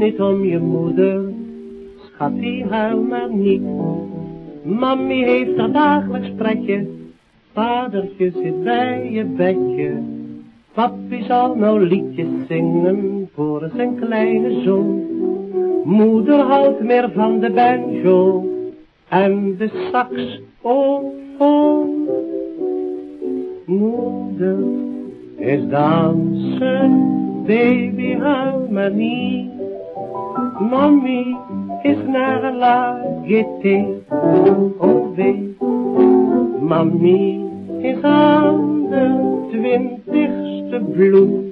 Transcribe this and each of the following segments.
niet om je moeder, schatje, huil maar niet. Mammy heeft haar dagelijks pretje, vadertje zit bij je bedje. Papi zal nou liedjes zingen voor zijn kleine zoon. Moeder houdt meer van de banjo en de sax, oh, oh. Moeder is dansen, baby huil niet. Mommy is naar la gaieté, oh wee. Mommy is aan de twintigste bloem.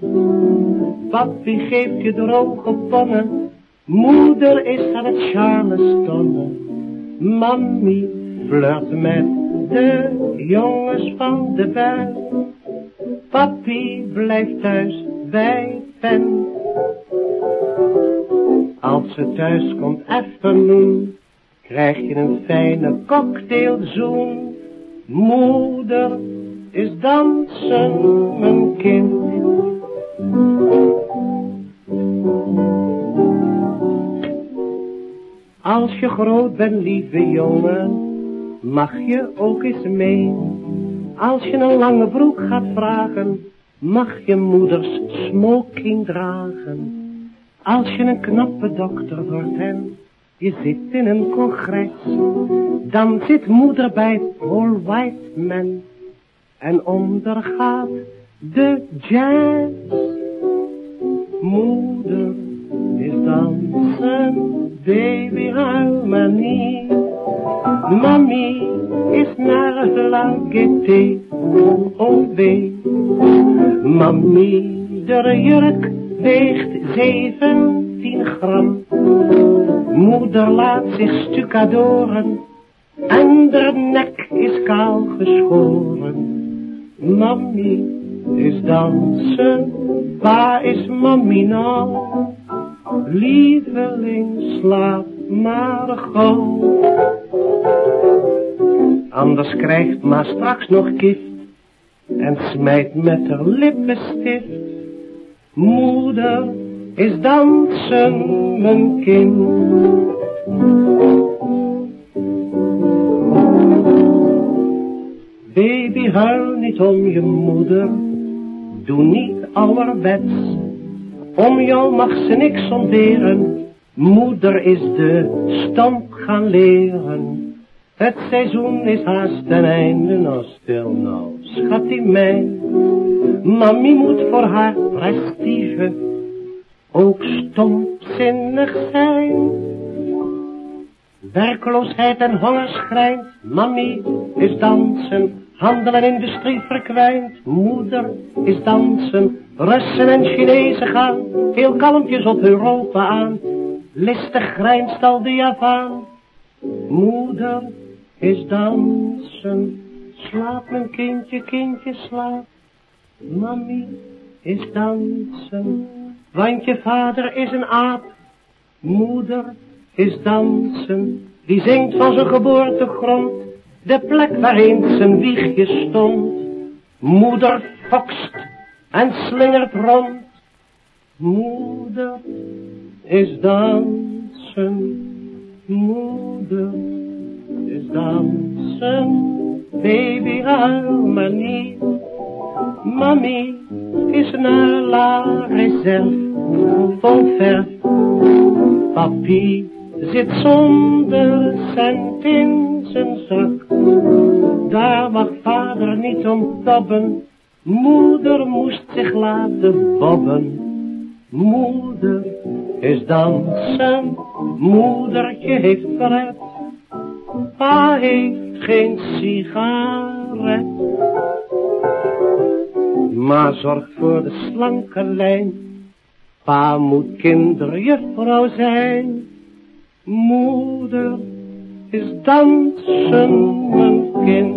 Papi geeft je droge ponnen, moeder is aan het charlestonnen. Mammy flirt met de jongens van de bel. Papi blijft thuis bij pen. Als ze thuis komt afternoon, krijg je een fijne cocktailzoen. Moeder is dansen, mijn kind. Als je groot bent, lieve jongen, mag je ook eens mee. Als je een lange broek gaat vragen, mag je moeders smoking dragen. Als je een knappe dokter wordt en je zit in een congres, dan zit moeder bij Paul Whiteman en ondergaat de jazz. Moeder is dansen, baby huil maar. Mami is naar la gaieté, oh wee. Mami, de jurk weegt zeventien gram. Moeder laat zich stucadoren en de nek is kaal geschoren. Mami is dansen, waar is mami nou? Lieveling, slaap maar gauw. Anders krijgt ma straks nog gift en smijt met haar lippenstift. Moeder is dansen, mijn kind. Baby, huil niet om je moeder, doe niet ouderwets. Om jou mag ze niks ontberen, moeder is de stamp gaan leren. Het seizoen is haast ten einde, nou stil nou, schat mij. Mami moet voor haar prestige ook stomzinnig zijn. Werkloosheid en hongerschrijnt, mami is dansen, handel en industrie verkwijnt. Moeder is dansen, Russen en Chinezen gaan, heel kalmpjes op Europa aan. Listig grijnst al de Javaan. Moeder is dansen, slaap mijn kindje, kindje slaap. Mami is dansen, want je vader is een aap. Moeder is dansen, die zingt van zijn geboortegrond, de plek waarin zijn wiegje stond. Moeder fokst en slingert rond. Moeder is dansen, moeder is dansen, baby huil niet. Mami is naar la réserve, vol verf. Papi zit zonder cent in zijn zak. Daar mag vader niet om moeder moest zich laten bobben. Moeder is dansen, moedertje heeft pret. Pa heeft geen sigaret. Maar zorgt voor de slanke lijn. Pa moet kinderjuffrouw zijn. Moeder is dansen, mijn kind.